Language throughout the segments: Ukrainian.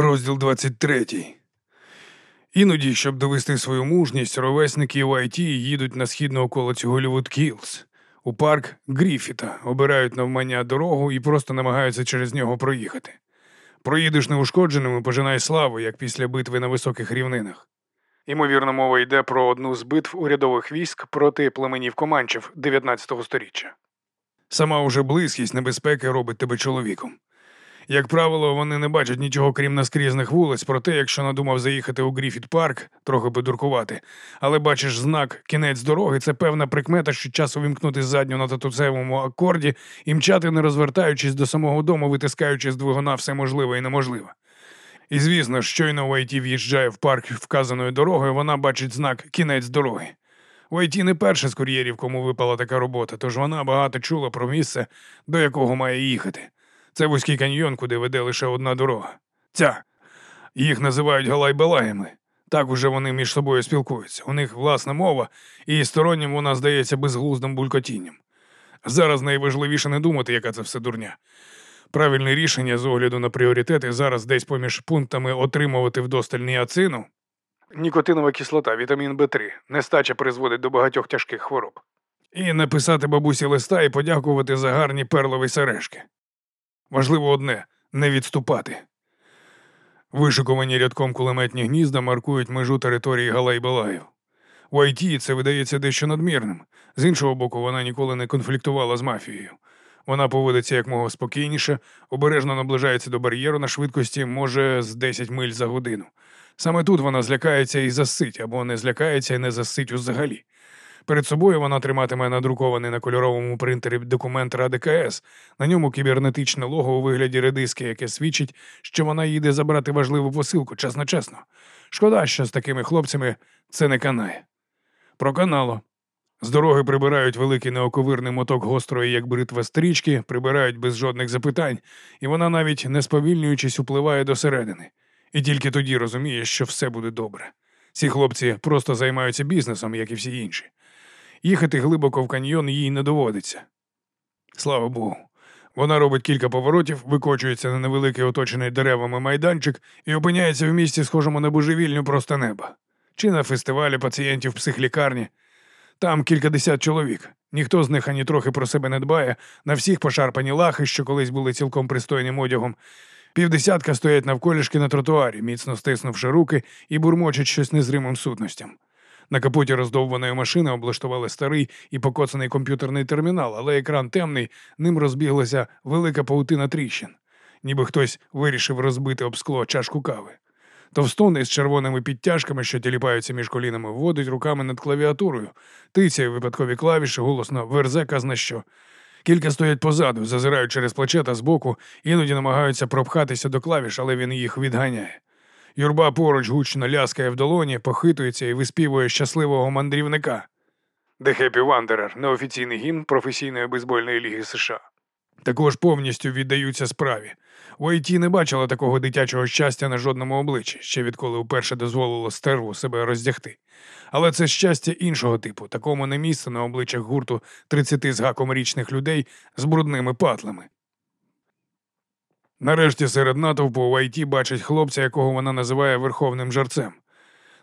Розділ 23. Іноді, щоб довести свою мужність, ровесники в IT їдуть на східну околицю Голівуд Кілс у парк Гріфіта, обирають навмання дорогу і просто намагаються через нього проїхати. Проїдеш неушкодженим і пожинай славу, як після битви на високих рівнинах. Ймовірно, мова йде про одну з битв урядових військ проти племенів Команчів 19 століття. Сама уже близькість небезпеки робить тебе чоловіком. Як правило, вони не бачать нічого крім наскрізних вулиць, проте, якщо надумав заїхати у Гріфіт парк, трохи подуркувати, але бачиш знак кінець дороги, це певна прикмета, що час увімкнути задню на татусевому акорді і мчати, не розвертаючись до самого дому, витискаючи з двигуна все можливе і неможливе. І звісно, щойно Вайті в'їжджає в парк вказаною дорогою, вона бачить знак кінець дороги. Вайті не перша з кур'єрів, кому випала така робота, тож вона багато чула про місце, до якого має їхати. Це вузький каньйон, куди веде лише одна дорога. Ця. Їх називають галайбалаями. Так уже вони між собою спілкуються. У них власна мова, і стороннім вона здається безглуздим булькотінням. Зараз найважливіше не думати, яка це все дурня. Правильне рішення з огляду на пріоритети зараз десь поміж пунктами отримувати вдосталь ніацину. Нікотинова кислота, вітамін Б3, нестача призводить до багатьох тяжких хвороб. І написати бабусі листа і подякувати за гарні перлові сережки. Важливо одне не відступати. Вишикувані рядком кулеметні гнізда маркують межу території Галай-Балаїв. У Айті це видається дещо надмірним. З іншого боку, вона ніколи не конфліктувала з мафією. Вона поводиться якмога спокійніше, обережно наближається до бар'єру на швидкості, може, з 10 миль за годину. Саме тут вона злякається і засить, або не злякається і не засить взагалі. Перед собою вона триматиме надрукований на кольоровому принтері документ Ради КС. На ньому кібернетичне лого у вигляді редиски, яке свідчить, що вона їде забрати важливу посилку, чесно чесно. Шкода, що з такими хлопцями це не канає. Проканало. З дороги прибирають великий неоковирний моток гострої, як бритва стрічки, прибирають без жодних запитань, і вона, навіть не сповільнюючись, upливає до середини. І тільки тоді розуміє, що все буде добре. Ці хлопці просто займаються бізнесом, як і всі інші. Їхати глибоко в каньйон їй не доводиться. Слава Богу. Вона робить кілька поворотів, викочується на невеликий оточений деревами майданчик і опиняється в місті, схожому на божевільню просто неба. Чи на фестивалі пацієнтів психлікарні. Там кількадесят чоловік. Ніхто з них ані трохи про себе не дбає, на всіх пошарпані лахи, що колись були цілком пристойним одягом. Півдесятка стоять навколішки на тротуарі, міцно стиснувши руки і бурмочуть щось незримим сутностям. На капоті роздовбаної машини облаштували старий і покоцаний комп'ютерний термінал, але екран темний, ним розбіглася велика паутина тріщин, ніби хтось вирішив розбити об скло чашку кави. Товстун із червоними підтяжками, що тіліпаються між колінами, вводить руками над клавіатурою, тицяє випадкові клавіші, голосно верзе казна що. Кілька стоять позаду, зазирають через плече та збоку, іноді намагаються пропхатися до клавіш, але він їх відганяє. Юрба поруч гучно ляскає в долоні, похитується і виспівує щасливого мандрівника. The Happy Wanderer – неофіційний гімн професійної бейсбольної ліги США. Також повністю віддаються справі. У ІТ не бачила такого дитячого щастя на жодному обличчі, ще відколи вперше дозволило стерву себе роздягти. Але це щастя іншого типу, такому не місце на обличчях гурту 30 з гаком річних людей з брудними патлами. Нарешті серед натовпу в ІТ бачить хлопця, якого вона називає верховним жарцем.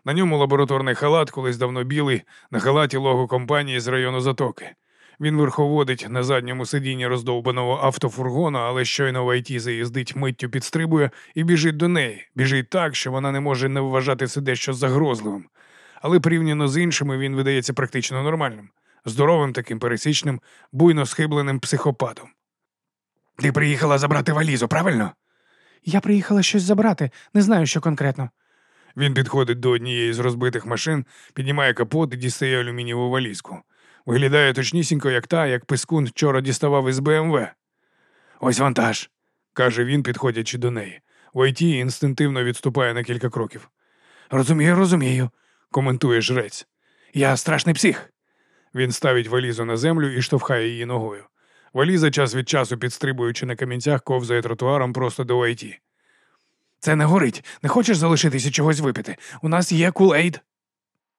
На ньому лабораторний халат, колись давно білий, на халаті лого компанії з району Затоки. Він верховодить на задньому сидінні роздовбаного автофургона, але щойно в ІТ заїздить миттю підстрибує і біжить до неї. Біжить так, що вона не може не вважати це дещо загрозливим. Але порівняно з іншими він видається практично нормальним, здоровим таким пересічним, буйно схибленим психопатом. Ти приїхала забрати валізу, правильно? Я приїхала щось забрати, не знаю, що конкретно. Він підходить до однієї з розбитих машин, піднімає капот і дістає алюмінієву валізку. Виглядає точнісінько, як та, як пискун вчора діставав із БМВ. Ось вантаж, каже він, підходячи до неї. Вайті інстинктивно відступає на кілька кроків. Розумію, розумію, коментує жрець. Я страшний псих. Він ставить валізу на землю і штовхає її ногою. Валіза час від часу, підстрибуючи на камінцях, ковзає тротуаром просто до Вайті. Це не горить. Не хочеш залишитися чогось випити? У нас є кулейд.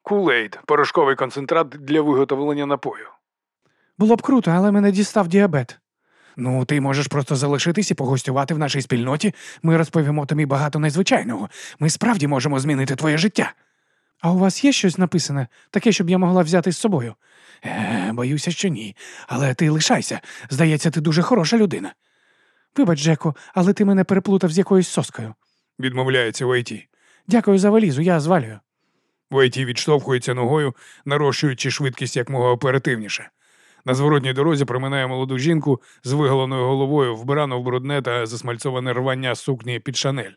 Кулейд порошковий концентрат для виготовлення напою. Було б круто, але мене дістав діабет. Ну, ти можеш просто залишитись і погостювати в нашій спільноті. Ми розповімо тобі багато незвичайного. Ми справді можемо змінити твоє життя. А у вас є щось написане, таке, щоб я могла взяти з собою? Е, боюся, що ні. Але ти лишайся. Здається, ти дуже хороша людина. Вибач, Джеку, але ти мене переплутав з якоюсь соскою. Відмовляється Вайті. Дякую за валізу, я звалюю. Вайті відштовхується ногою, нарощуючи швидкість якмога оперативніше. На зворотній дорозі проминає молоду жінку з виголеною головою, вбрану в брудне та засмальцоване рвання сукні під шанель.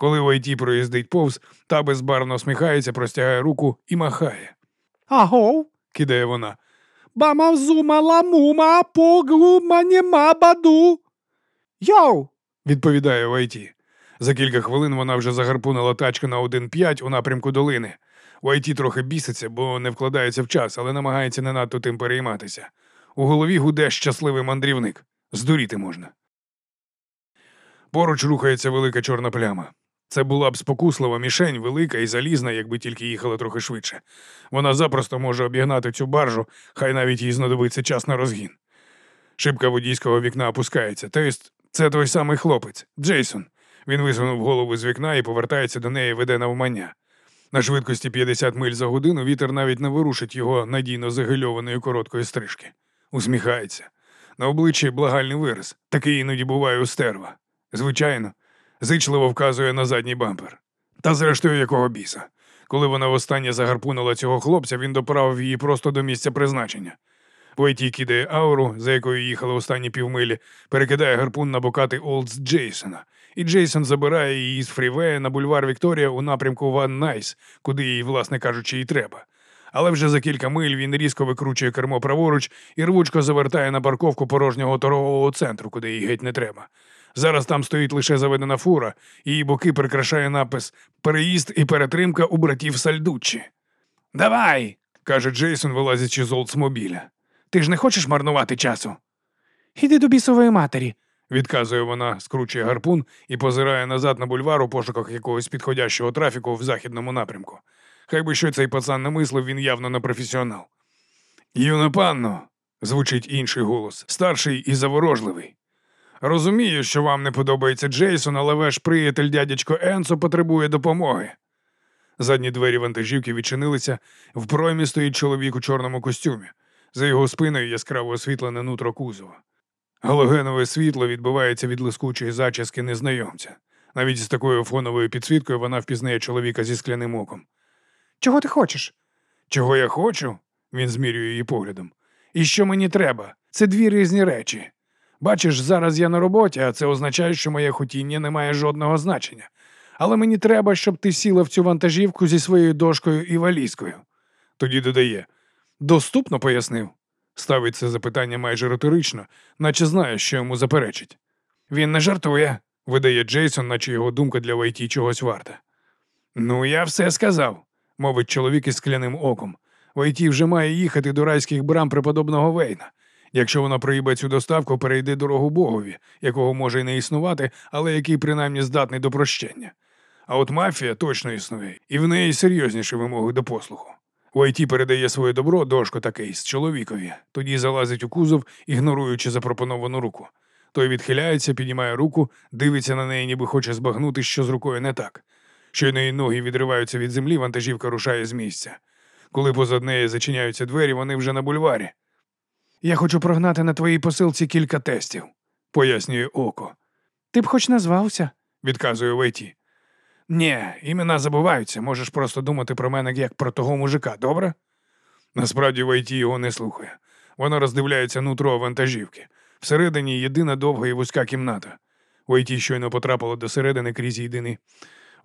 Коли Вайті проїздить повз, та безбарно сміхається, простягає руку і махає. Агов, Кидає вона. бамазума ламума погума нема баду. Йоу! Відповідає Вайті. За кілька хвилин вона вже загарпунила тачку на 1.5 у напрямку долини. Вайті трохи біситься, бо не вкладається в час, але намагається не надто тим перейматися. У голові гуде щасливий мандрівник. Здуріти можна. Поруч рухається велика чорна пляма. Це була б спокуслива мішень, велика і залізна, якби тільки їхала трохи швидше. Вона запросто може обігнати цю баржу, хай навіть їй знадобиться час на розгін. Шибка водійського вікна опускається. Тобто це той самий хлопець, Джейсон. Він висунув голову з вікна і повертається до неї, веде навмання. На швидкості 50 миль за годину вітер навіть не вирушить його надійно загильованої короткої стрижки. Усміхається. На обличчі благальний вираз. Такий іноді буває у стерва. Звичайно, зичливо вказує на задній бампер. Та зрештою, якого біса. Коли вона востаннє загарпунила цього хлопця, він доправив її просто до місця призначення. Войті кидає ауру, за якою їхали останні півмилі, перекидає гарпун на бока Ти Олдс Джейсона, і Джейсон забирає її з фрівея на бульвар Вікторія у напрямку Ван Найс, куди їй, власне кажучи, і треба. Але вже за кілька миль він різко викручує кермо праворуч і рвучко завертає на парковку порожнього торгового центру, куди їй геть не треба. Зараз там стоїть лише заведена фура, її боки прикрашає напис Переїзд і перетримка у братів Сальдуччі. Давай, каже Джейсон, вилазячи з Олдсмобіля. Ти ж не хочеш марнувати часу? Іди до бісової матері. відказує вона, скручує гарпун і позирає назад на бульвар у пошуках якогось підходящого трафіку в західному напрямку. Хай би що цей пацан не мислив, він явно не професіонал. Юна панно, звучить інший голос, старший і заворожливий. Розумію, що вам не подобається Джейсон, але ваш приятель дядечко Енсо потребує допомоги. Задні двері вантажівки відчинилися, в проймі стоїть чоловік у чорному костюмі. За його спиною яскраво освітлене нутро кузова. Галогенове світло відбивається від лискучої зачіски незнайомця. Навіть з такою фоновою підсвіткою вона впізнає чоловіка зі скляним оком. Чого ти хочеш? Чого я хочу? Він змірює її поглядом. І що мені треба? Це дві різні речі. Бачиш, зараз я на роботі, а це означає, що моє хотіння не має жодного значення. Але мені треба, щоб ти сіла в цю вантажівку зі своєю дошкою і валізкою. Тоді додає. Доступно пояснив. Ставить це запитання майже риторично, наче знає, що йому заперечить. Він не жартує, видає Джейсон, наче його думка для Вайті чогось варта. Ну, я все сказав, мовить чоловік із скляним оком. Вайті вже має їхати до райських брам преподобного Вейна. Якщо вона проїбе цю доставку, перейде дорогу Богові, якого може й не існувати, але який принаймні здатний до прощення. А от мафія точно існує, і в неї серйозніші вимоги до послуху. Вайті передає своє добро дошко та кейс чоловікові, тоді залазить у кузов, ігноруючи запропоновану руку. Той відхиляється, піднімає руку, дивиться на неї, ніби хоче збагнути, що з рукою не так. Щойно її ноги відриваються від землі, вантажівка рушає з місця. Коли позад неї зачиняються двері, вони вже на бульварі. Я хочу прогнати на твоїй посилці кілька тестів, пояснює око. Ти б хоч назвався. Відказує Вайті. Ні, імена забуваються, можеш просто думати про мене як про того мужика, добре? Насправді Вайті його не слухає. Вона роздивляється нутро вантажівки. Всередині єдина довга і вузька кімната. Вайті щойно потрапила до середини крізь єдиний.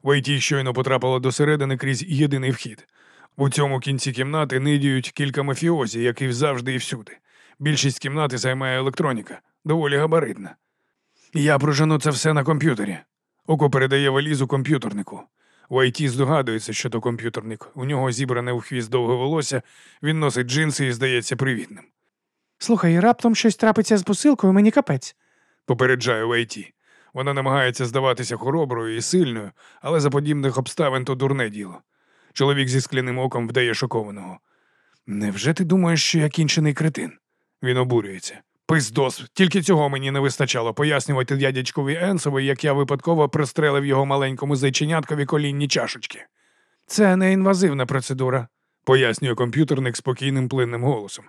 Вайті щойно потрапила до середини крізь єдиний вхід. У цьому кінці кімнати нидіють кілька мафіозі, які завжди і всюди. Більшість кімнати займає електроніка, доволі габаритна. Я прожену це все на комп'ютері. Око передає валізу комп'ютернику. У ІТ здогадується, що то комп'ютерник. У нього зібране у хвіст довге волосся, він носить джинси і здається привітним. Слухай, раптом щось трапиться з посилкою, мені капець. Попереджає в ІТ. Вона намагається здаватися хороброю і сильною, але за подібних обставин то дурне діло. Чоловік зі скляним оком вдає шокованого. Невже ти думаєш, що я кінчений кретин? Він обурюється. Пиздос, тільки цього мені не вистачало пояснювати дядячкові Енсові, як я випадково пристрелив його маленькому зайченяткові колінні чашечки. Це не інвазивна процедура. Пояснює комп'ютерник спокійним плинним голосом.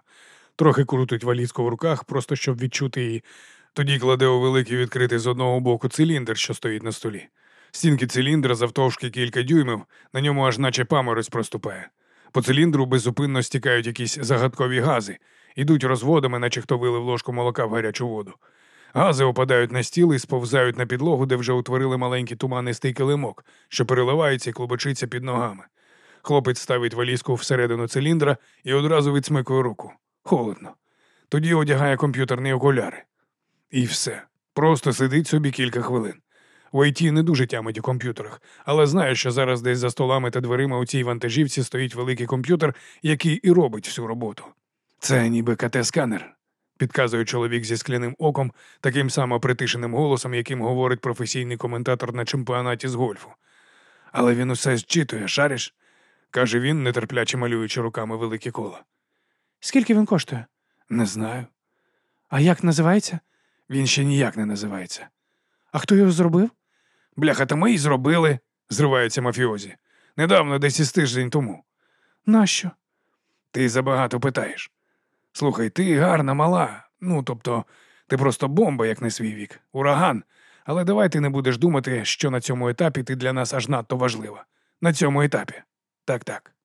Трохи крутить валізку в руках, просто щоб відчути її. Тоді кладе у великий відкритий з одного боку циліндр, що стоїть на столі. Стінки циліндра завтовшки кілька дюймів, на ньому аж наче паморозь проступає. По циліндру беззупинно стікають якісь загадкові гази, ідуть розводами, наче хто вилив ложку молока в гарячу воду. Гази опадають на стіл і сповзають на підлогу, де вже утворили маленький туманистий килимок, що переливається і клубочиться під ногами. Хлопець ставить валізку всередину циліндра і одразу відсмикує руку. Холодно. Тоді одягає комп'ютерні окуляри. І все. Просто сидить собі кілька хвилин. В ІТ не дуже тямить у комп'ютерах, але знає, що зараз десь за столами та дверима у цій вантажівці стоїть великий комп'ютер, який і робить всю роботу. Це ніби КТ-сканер, підказує чоловік зі скляним оком, таким само притишеним голосом, яким говорить професійний коментатор на чемпіонаті з гольфу. Але він усе зчитує, шариш? каже він, нетерпляче малюючи руками великі кола. Скільки він коштує? Не знаю. А як називається? Він ще ніяк не називається. А хто його зробив? Бляха, та ми й зробили, зривається мафіозі. Недавно, десь із тиждень тому. Нащо? Ти забагато питаєш. Слухай, ти гарна мала. Ну, тобто, ти просто бомба, як не свій вік, ураган. Але давай ти не будеш думати, що на цьому етапі ти для нас аж надто важлива. На цьому етапі. Так, так.